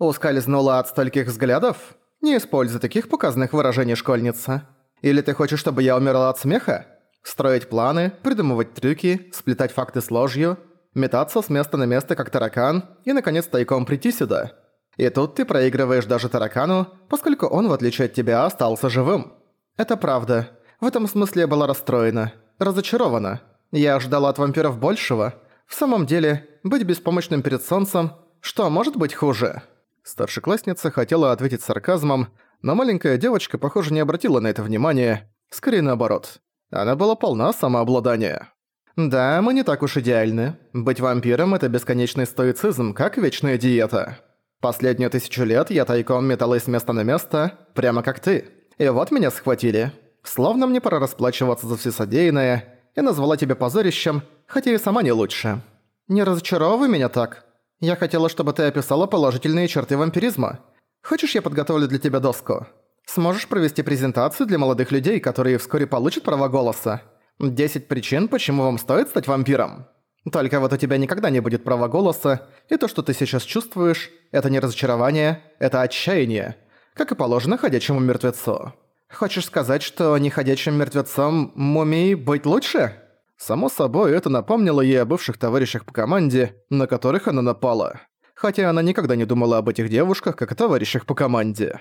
Ускользнула от стольких взглядов? Не используй таких показанных выражений, школьница. Или ты хочешь, чтобы я умерла от смеха? Строить планы, придумывать трюки, сплетать факты с ложью, метаться с места на место, как таракан, и, наконец, тайком прийти сюда. И тут ты проигрываешь даже таракану, поскольку он, в отличие от тебя, остался живым. Это правда. В этом смысле я была расстроена, разочарована. Я ждала от вампиров большего. В самом деле, быть беспомощным перед солнцем, что может быть хуже? Старшеклассница хотела ответить сарказмом, но маленькая девочка, похоже, не обратила на это внимания. Скорее наоборот. Она была полна самообладания. «Да, мы не так уж идеальны. Быть вампиром – это бесконечный стоицизм, как вечная диета. Последнюю тысячу лет я тайком металась с места на место, прямо как ты. И вот меня схватили. Словно мне пора расплачиваться за все содеянное. Я назвала тебя позорищем, хотя и сама не лучше. Не разочаровывай меня так. Я хотела, чтобы ты описала положительные черты вампиризма. Хочешь, я подготовлю для тебя доску? Сможешь провести презентацию для молодых людей, которые вскоре получат права голоса? 10 причин, почему вам стоит стать вампиром. Только вот у тебя никогда не будет права голоса, и то, что ты сейчас чувствуешь, это не разочарование, это отчаяние, как и положено ходячему мертвецу. Хочешь сказать, что неходячим мертвецом мумии быть лучше? Само собой, это напомнило ей о бывших товарищах по команде, на которых она напала. Хотя она никогда не думала об этих девушках, как о товарищах по команде.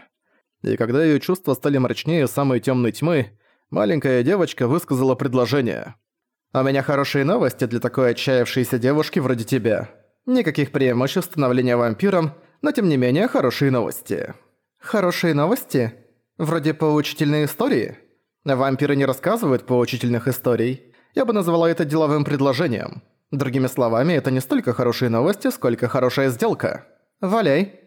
И когда её чувства стали мрачнее самой тёмной тьмы, маленькая девочка высказала предложение. «У меня хорошие новости для такой отчаявшейся девушки вроде тебя. Никаких преимуществ становления вампиром, но тем не менее хорошие новости». «Хорошие новости? Вроде поучительные истории?» Вампиры не рассказывают поучительных историй. Я бы назвала это деловым предложением. Другими словами, это не столько хорошие новости, сколько хорошая сделка. Валяй.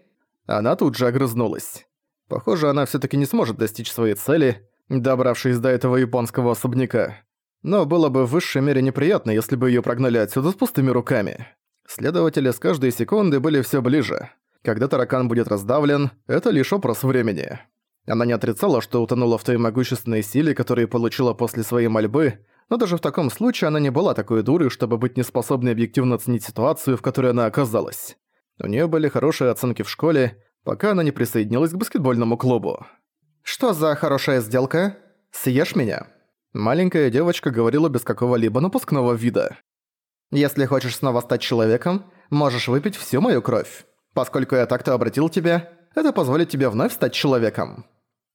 Она тут же огрызнулась. Похоже, она всё-таки не сможет достичь своей цели, добравшись до этого японского особняка. Но было бы в высшей мере неприятно, если бы её прогнали отсюда с пустыми руками. Следователи с каждой секунды были всё ближе. Когда таракан будет раздавлен, это лишь вопрос времени. Она не отрицала, что утонула в той могущественной силе, которую получила после своей мольбы, но даже в таком случае она не была такой дурой, чтобы быть неспособной объективно оценить ситуацию, в которой она оказалась. У нее были хорошие оценки в школе, пока она не присоединилась к баскетбольному клубу. «Что за хорошая сделка? Съешь меня?» Маленькая девочка говорила без какого-либо напускного вида. «Если хочешь снова стать человеком, можешь выпить всю мою кровь. Поскольку я так-то обратил тебя, это позволит тебе вновь стать человеком».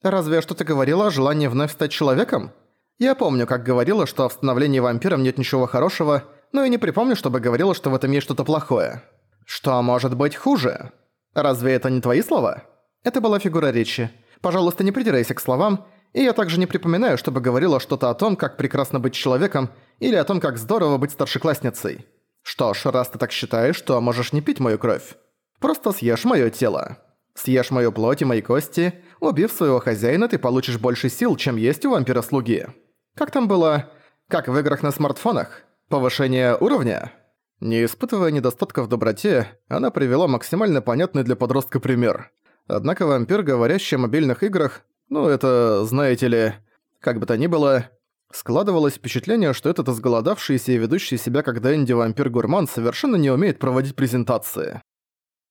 «Разве я что-то говорила о желании вновь стать человеком?» Я помню, как говорила, что в становлении вампиром нет ничего хорошего, но и не припомню, чтобы говорила, что в этом есть что-то плохое. Что может быть хуже? Разве это не твои слова? Это была фигура речи. Пожалуйста, не придирайся к словам, и я также не припоминаю, чтобы говорила что-то о том, как прекрасно быть человеком, или о том, как здорово быть старшеклассницей. Что ж, раз ты так считаешь, то можешь не пить мою кровь. Просто съешь моё тело. Съешь мою плоть и мои кости, убив своего хозяина, ты получишь больше сил, чем есть у вампира-слуги. Как там было? Как в играх на смартфонах? Повышение уровня? Не испытывая недостатков в доброте, она привела максимально понятный для подростка пример. Однако вампир, говорящий о мобильных играх, ну это, знаете ли, как бы то ни было, складывалось впечатление, что этот изголодавшийся и ведущий себя как Дэнди вампир-гурман совершенно не умеет проводить презентации.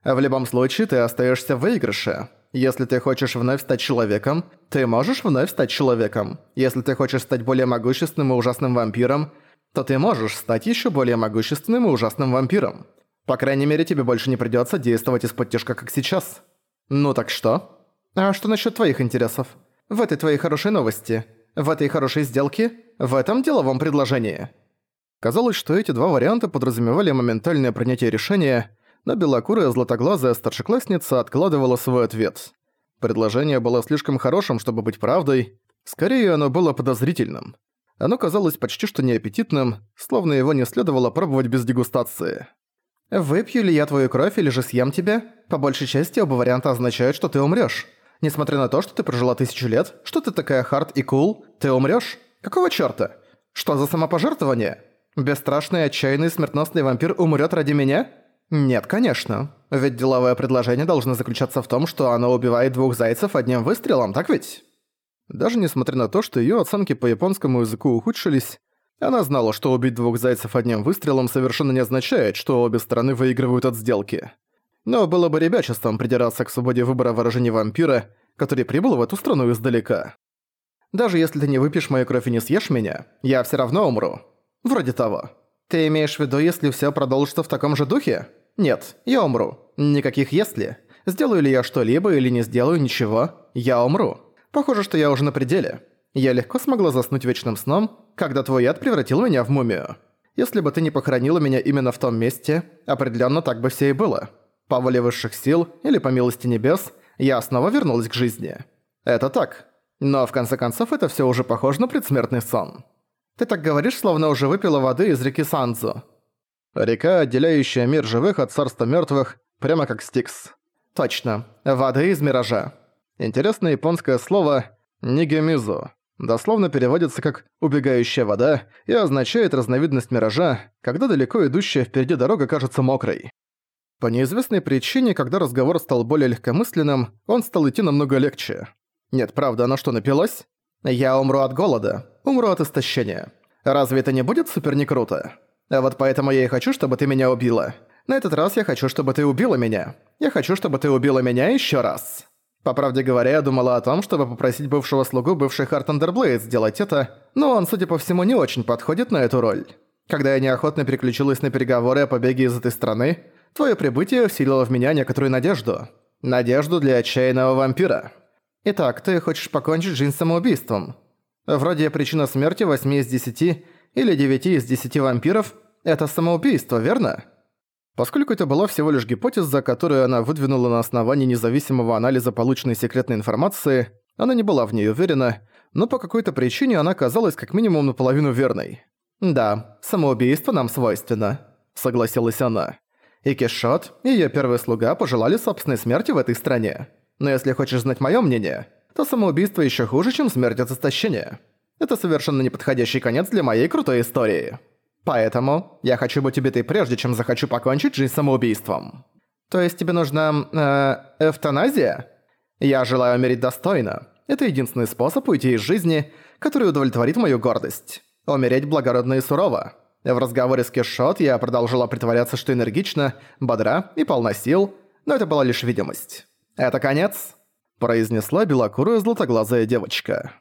А в любом случае ты остаешься в выигрыше. Если ты хочешь вновь стать человеком, ты можешь вновь стать человеком. Если ты хочешь стать более могущественным и ужасным вампиром, то ты можешь стать еще более могущественным и ужасным вампиром. По крайней мере, тебе больше не придется действовать из-под тяжка, как сейчас. Ну так что? А что насчет твоих интересов? В этой твоей хорошей новости? В этой хорошей сделке? В этом деловом предложении? Казалось, что эти два варианта подразумевали моментальное принятие решения, но белокурая златоглазая старшеклассница откладывала свой ответ. Предложение было слишком хорошим, чтобы быть правдой, скорее оно было подозрительным. Оно казалось почти что неаппетитным, словно его не следовало пробовать без дегустации. «Выпью ли я твою кровь или же съем тебя? По большей части оба варианта означают, что ты умрёшь. Несмотря на то, что ты прожила тысячу лет, что ты такая хард и кул, ты умрёшь? Какого чёрта? Что за самопожертвование? Бесстрашный, отчаянный, смертносный вампир умрёт ради меня?» Нет, конечно. Ведь деловое предложение должно заключаться в том, что оно убивает двух зайцев одним выстрелом, так ведь? Даже несмотря на то, что её оценки по японскому языку ухудшились, она знала, что убить двух зайцев одним выстрелом совершенно не означает, что обе стороны выигрывают от сделки. но было бы ребячеством придираться к свободе выбора выражений вампира, который прибыл в эту страну издалека. Даже если ты не выпьешь мою кровь и не съешь меня, я все равно умру. Вроде того. Ты имеешь в виду, если все продолжится в таком же духе? Нет, я умру. Никаких «если». Сделаю ли я что-либо или не сделаю ничего, я умру. Похоже, что я уже на пределе. Я легко смогла заснуть вечным сном, когда твой яд превратил меня в мумию. Если бы ты не похоронила меня именно в том месте, определенно так бы все и было. По воле высших сил или по милости небес, я снова вернулась к жизни. Это так. Но в конце концов это все уже похоже на предсмертный сон. Ты так говоришь, словно уже выпила воды из реки Санзу. Река, отделяющая мир живых от царства мертвых, прямо как Стикс. Точно. Воды из миража. Интересное японское слово «нигемизу». Дословно переводится как «убегающая вода» и означает разновидность миража, когда далеко идущая впереди дорога кажется мокрой. По неизвестной причине, когда разговор стал более легкомысленным, он стал идти намного легче. Нет, правда, она что, напилась? Я умру от голода, умру от истощения. Разве это не будет супер не круто? А вот поэтому я и хочу, чтобы ты меня убила. На этот раз я хочу, чтобы ты убила меня. Я хочу, чтобы ты убила меня еще раз. По правде говоря, я думала о том, чтобы попросить бывшего слугу бывший Хартендерблейд сделать это, но он, судя по всему, не очень подходит на эту роль. Когда я неохотно переключилась на переговоры о побеге из этой страны, твое прибытие вселило в меня некоторую надежду. Надежду для отчаянного вампира. Итак, ты хочешь покончить жизнь самоубийством. Вроде причина смерти 8 из 10 или 9 из 10 вампиров – это самоубийство, верно? Поскольку это была всего лишь гипотеза, которую она выдвинула на основании независимого анализа полученной секретной информации, она не была в ней уверена, но по какой-то причине она казалась как минимум наполовину верной. «Да, самоубийство нам свойственно», — согласилась она. «И Кишот, и её первый слуга пожелали собственной смерти в этой стране. Но если хочешь знать моё мнение, то самоубийство ещё хуже, чем смерть от истощения. Это совершенно неподходящий конец для моей крутой истории». Поэтому я хочу быть убитой прежде, чем захочу покончить жизнь самоубийством. То есть тебе нужна... Э, эвтаназия? Я желаю умереть достойно. Это единственный способ уйти из жизни, который удовлетворит мою гордость. Умереть благородно и сурово. В разговоре с Кешот я продолжила притворяться, что энергично, бодра и полна сил, но это была лишь видимость. «Это конец?» – произнесла белокурая златоглазая девочка.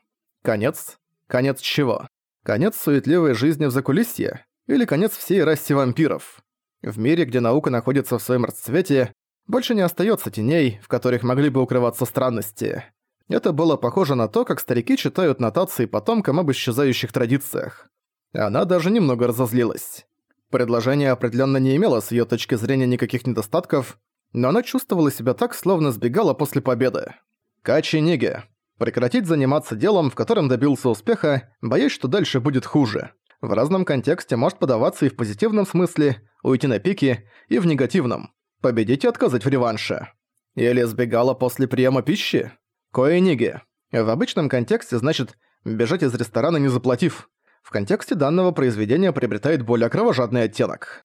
«Конец? Конец чего? Конец суетливой жизни в закулисье? или конец всей расе вампиров. В мире, где наука находится в своем расцвете, больше не остается теней, в которых могли бы укрываться странности. Это было похоже на то, как старики читают нотации потомкам об исчезающих традициях. Она даже немного разозлилась. Предложение определенно не имело с ее точки зрения никаких недостатков, но она чувствовала себя так, словно сбегала после победы. Качи Ниге. Прекратить заниматься делом, в котором добился успеха, боясь, что дальше будет хуже в разном контексте может подаваться и в позитивном смысле, уйти на пике, и в негативном, победить и отказать в реванше. Или сбегала после приема пищи? Коэниги. В обычном контексте значит «бежать из ресторана не заплатив». В контексте данного произведения приобретает более кровожадный оттенок.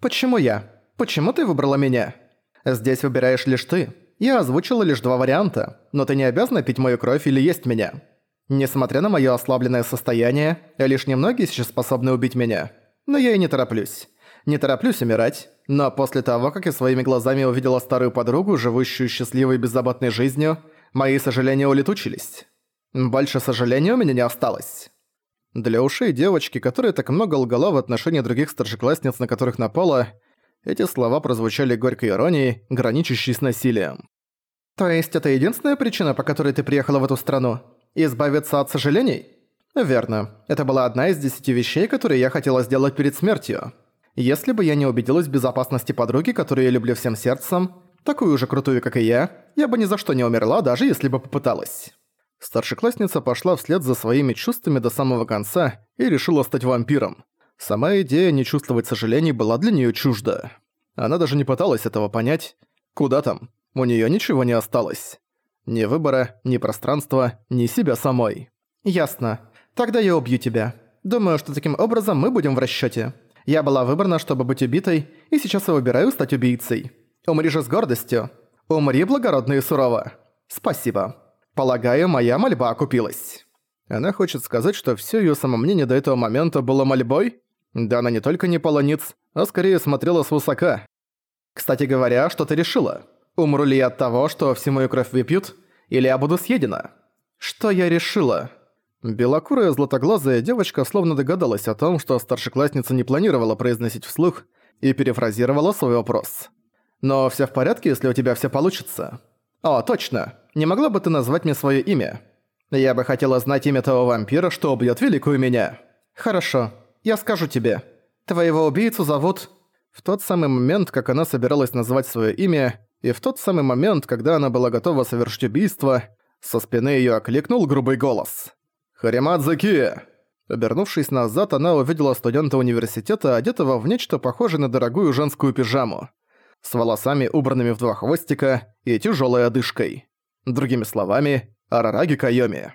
«Почему я? Почему ты выбрала меня? Здесь выбираешь лишь ты. Я озвучила лишь два варианта, но ты не обязана пить мою кровь или есть меня. Несмотря на моё ослабленное состояние, лишь немногие сейчас способны убить меня. Но я и не тороплюсь. Не тороплюсь умирать, но после того, как я своими глазами увидела старую подругу, живущую счастливой и беззаботной жизнью, мои сожаления улетучились. Больше сожалений у меня не осталось. Для ушей девочки, которая так много лгала в отношении других старшеклассниц, на которых напала, эти слова прозвучали горькой иронией, граничащей с насилием. «То есть это единственная причина, по которой ты приехала в эту страну? Избавиться от сожалений? Верно. Это была одна из десяти вещей, которые я хотела сделать перед смертью. Если бы я не убедилась в безопасности подруги, которую я люблю всем сердцем, такую же крутую, как и я, я бы ни за что не умерла, даже если бы попыталась. Старшеклассница пошла вслед за своими чувствами до самого конца и решила стать вампиром. Сама идея не чувствовать сожалений была для нее чужда. Она даже не пыталась этого понять. Куда там? У нее ничего не осталось. Ни выбора, ни пространства, ни себя самой. Ясно. Тогда я убью тебя. Думаю, что таким образом мы будем в расчёте. Я была выбрана, чтобы быть убитой, и сейчас я выбираю стать убийцей. Умри же с гордостью. Умри благородно и сурово. Спасибо. Полагаю, моя мольба окупилась. Она хочет сказать, что всё её самомнение до этого момента было мольбой? Да она не только не полонец, а скорее смотрела свысока. Кстати говоря, что ты решила? Умру ли я от того, что всю мою кровь выпьют, или я буду съедена? Что я решила? Белокурая златоглазая девочка словно догадалась о том, что старшеклассница не планировала произносить вслух, и перефразировала свой вопрос. «Но всё в порядке, если у тебя всё получится?» «О, точно. Не могла бы ты назвать мне своё имя?» «Я бы хотела знать имя того вампира, что убьёт великую меня». «Хорошо. Я скажу тебе. Твоего убийцу зовут...» В тот самый момент, как она собиралась назвать своё имя, и в тот самый момент, когда она была готова совершить убийство, со спины её окликнул грубый голос. «Харимадзаки!» Обернувшись назад, она увидела студента университета, одетого в нечто похожее на дорогую женскую пижаму, с волосами, убранными в два хвостика, и тяжёлой одышкой. Другими словами, Арараги Кайоми.